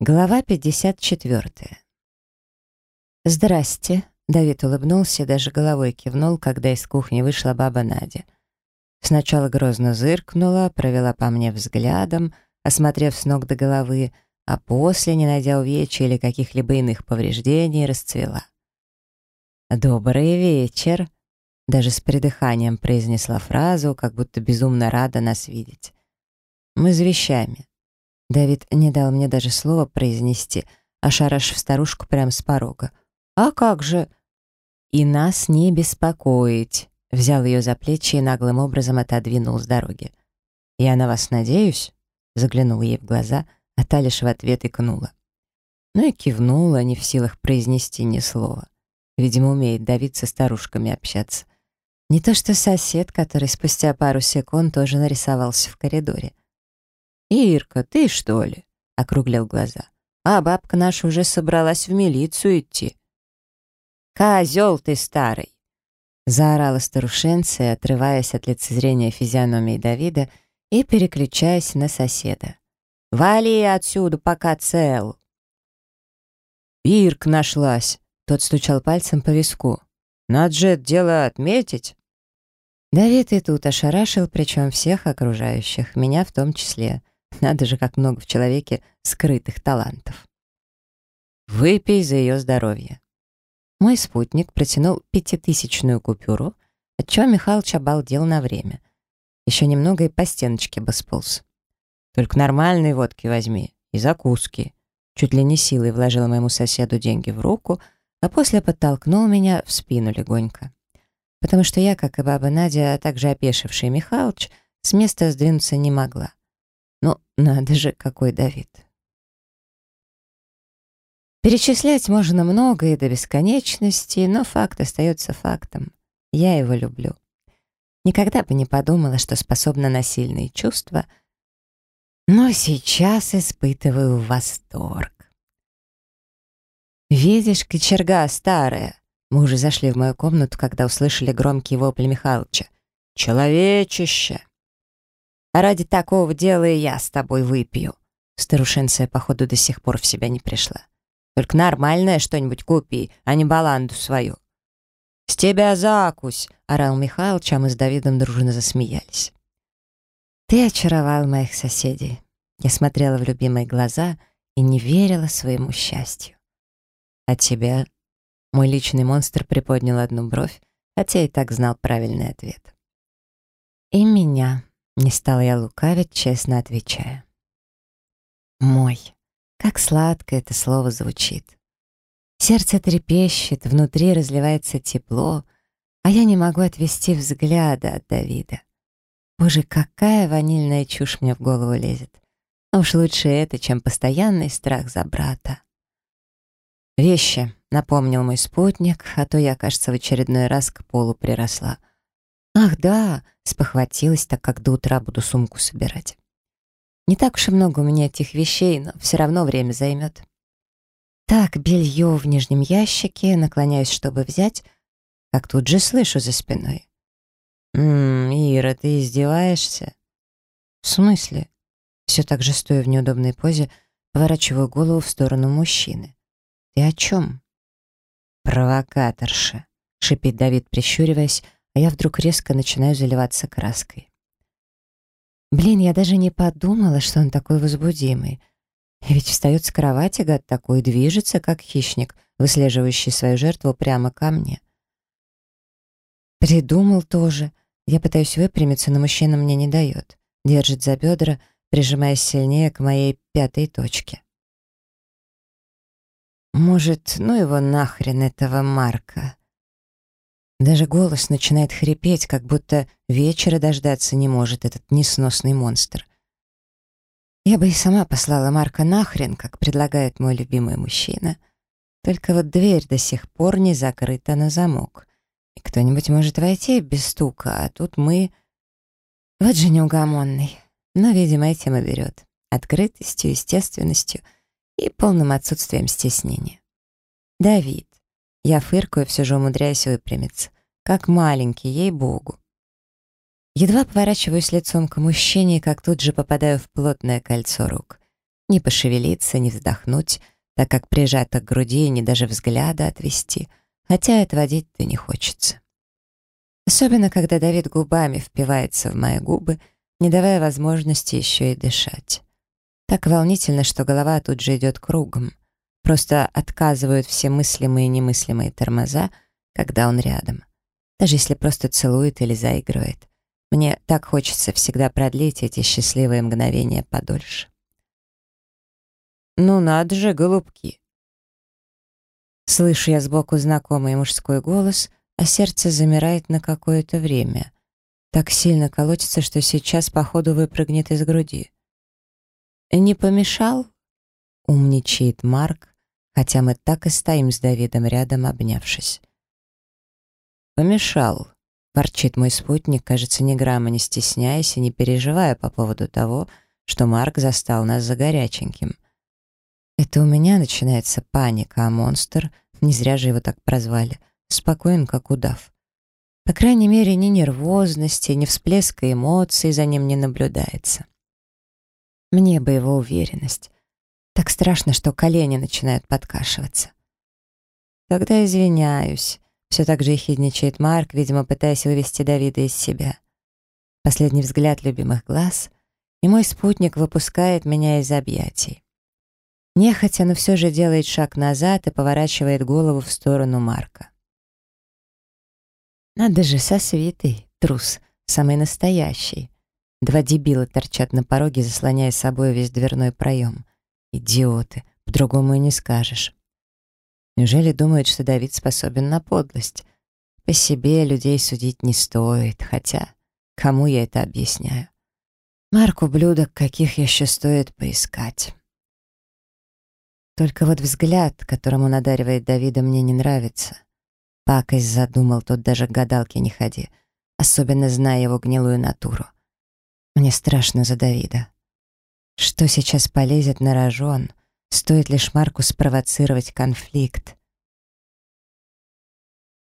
Глава 54. «Здрасте», — Давид улыбнулся и даже головой кивнул, когда из кухни вышла баба Надя. Сначала грозно зыркнула, провела по мне взглядом, осмотрев с ног до головы, а после, не найдя увечья или каких-либо иных повреждений, расцвела. «Добрый вечер», — даже с придыханием произнесла фразу, как будто безумно рада нас видеть. «Мы с вещами». Давид не дал мне даже слова произнести, ошарашив старушку прямо с порога. «А как же?» «И нас не беспокоить», — взял ее за плечи и наглым образом отодвинул с дороги. «Я на вас надеюсь?» — заглянул ей в глаза, а та лишь в ответ икнула. Ну и кивнула, не в силах произнести ни слова. Видимо, умеет Давид со старушками общаться. Не то что сосед, который спустя пару секунд тоже нарисовался в коридоре. «Ирка, ты что ли?» — округлил глаза. «А бабка наша уже собралась в милицию идти». «Козел ты старый!» Заорала старушенция, отрываясь от лицезрения физиономии Давида и переключаясь на соседа. «Вали отсюда, пока цел!» «Ирк нашлась!» — тот стучал пальцем по виску. «Надо же это дело отметить!» Давид и тут ошарашил, причем всех окружающих, меня в том числе. Надо же, как много в человеке скрытых талантов. Выпей за ее здоровье. Мой спутник протянул пятитысячную купюру, отчего Михалыч обалдел на время. Еще немного и по стеночке бы сполз. Только нормальной водки возьми и закуски. Чуть ли не силой вложила моему соседу деньги в руку, а после подтолкнул меня в спину легонько. Потому что я, как и баба Надя, а также опешивший Михалыч, с места сдвинуться не могла. Ну, надо же, какой Давид. Перечислять можно много и до бесконечности, но факт остается фактом. Я его люблю. Никогда бы не подумала, что способна на сильные чувства, но сейчас испытываю восторг. «Видишь, кочерга старая!» Мы уже зашли в мою комнату, когда услышали громкий вопль Михалыча. «Человечище!» А ради такого дела и я с тобой выпью». Старушенция, походу, до сих пор в себя не пришла. «Только нормальное что-нибудь купи, а не баланду свою». «С тебя закусь!» — орал Михалыч, а мы с Давидом дружно засмеялись. «Ты очаровал моих соседей». Я смотрела в любимые глаза и не верила своему счастью. «А тебя?» Мой личный монстр приподнял одну бровь, хотя и так знал правильный ответ. «И меня», не стала я лукавить, честно отвечая. «Мой». Как сладко это слово звучит. Сердце трепещет, внутри разливается тепло, а я не могу отвести взгляда от Давида. Боже, какая ванильная чушь мне в голову лезет. Но уж лучше это, чем постоянный страх за брата. «Вещи», — напомнил мой спутник, а то я, кажется, в очередной раз к полу приросла. «Ах, да!» — спохватилась, так как до утра буду сумку собирать. Не так уж и много у меня этих вещей, но все равно время займет. Так, белье в нижнем ящике, наклоняюсь, чтобы взять, как тут же слышу за спиной. «Ммм, Ира, ты издеваешься?» «В смысле?» Все так же стоя в неудобной позе, поворачиваю голову в сторону мужчины. «Ты о чем?» «Провокаторша», — шипит Давид, прищуриваясь, а я вдруг резко начинаю заливаться краской. Блин, я даже не подумала, что он такой возбудимый. Ведь встает с кровати, гад такой, движется, как хищник, выслеживающий свою жертву прямо ко мне. Придумал тоже. Я пытаюсь выпрямиться, но мужчина мне не дает. Держит за бедра, прижимаясь сильнее к моей пятой точке. Может, ну его нахрен этого Марка. Даже голос начинает хрипеть, как будто вечера дождаться не может этот несносный монстр. Я бы и сама послала Марка нахрен, как предлагает мой любимый мужчина. Только вот дверь до сих пор не закрыта на замок. И кто-нибудь может войти без стука, а тут мы... Вот же неугомонный. Но, видимо, этим и берет. Открытостью, естественностью и полным отсутствием стеснения. Давид. Я фыркаю, все же умудряюсь выпрямиться. Как маленький, ей-богу. Едва поворачиваюсь лицом к мужчине, как тут же попадаю в плотное кольцо рук. Не пошевелиться, не вздохнуть, так как прижато к груди ни даже взгляда отвести, хотя отводить-то не хочется. Особенно, когда Давид губами впивается в мои губы, не давая возможности еще и дышать. Так волнительно, что голова тут же идет кругом. Просто отказывают все мыслимые и немыслимые тормоза, когда он рядом. Даже если просто целует или заигрывает. Мне так хочется всегда продлить эти счастливые мгновения подольше. «Ну надо же, голубки!» Слышу я сбоку знакомый мужской голос, а сердце замирает на какое-то время. Так сильно колотится, что сейчас, походу, выпрыгнет из груди. «Не помешал?» — умничает Марк, хотя мы так и стоим с Давидом рядом, обнявшись. «Помешал», — ворчит мой спутник, кажется, ни грамма не стесняясь и не переживая по поводу того, что Марк застал нас за горяченьким. Это у меня начинается паника, а монстр, не зря же его так прозвали, спокоен, как удав. По крайней мере, ни нервозности, ни всплеска эмоций за ним не наблюдается. Мне бы его уверенность. Так страшно, что колени начинают подкашиваться. Тогда извиняюсь. Все так же ехидничает Марк, видимо, пытаясь вывести Давида из себя. Последний взгляд любимых глаз, и мой спутник выпускает меня из объятий. Нехотя, но все же делает шаг назад и поворачивает голову в сторону Марка. Надо же, со свитой, трус, самый настоящий. Два дебила торчат на пороге, заслоняя собой весь дверной проем. Идиоты, по-другому и не скажешь. Неужели думают, что Давид способен на подлость? По себе людей судить не стоит, хотя кому я это объясняю? Марк ублюдок, каких еще стоит поискать. Только вот взгляд, которым он одаривает Давида, мне не нравится. Пакость задумал, тут даже к гадалке не ходи, особенно зная его гнилую натуру. Мне страшно за Давида. Что сейчас полезет на рожон? Стоит лишь Марку спровоцировать конфликт.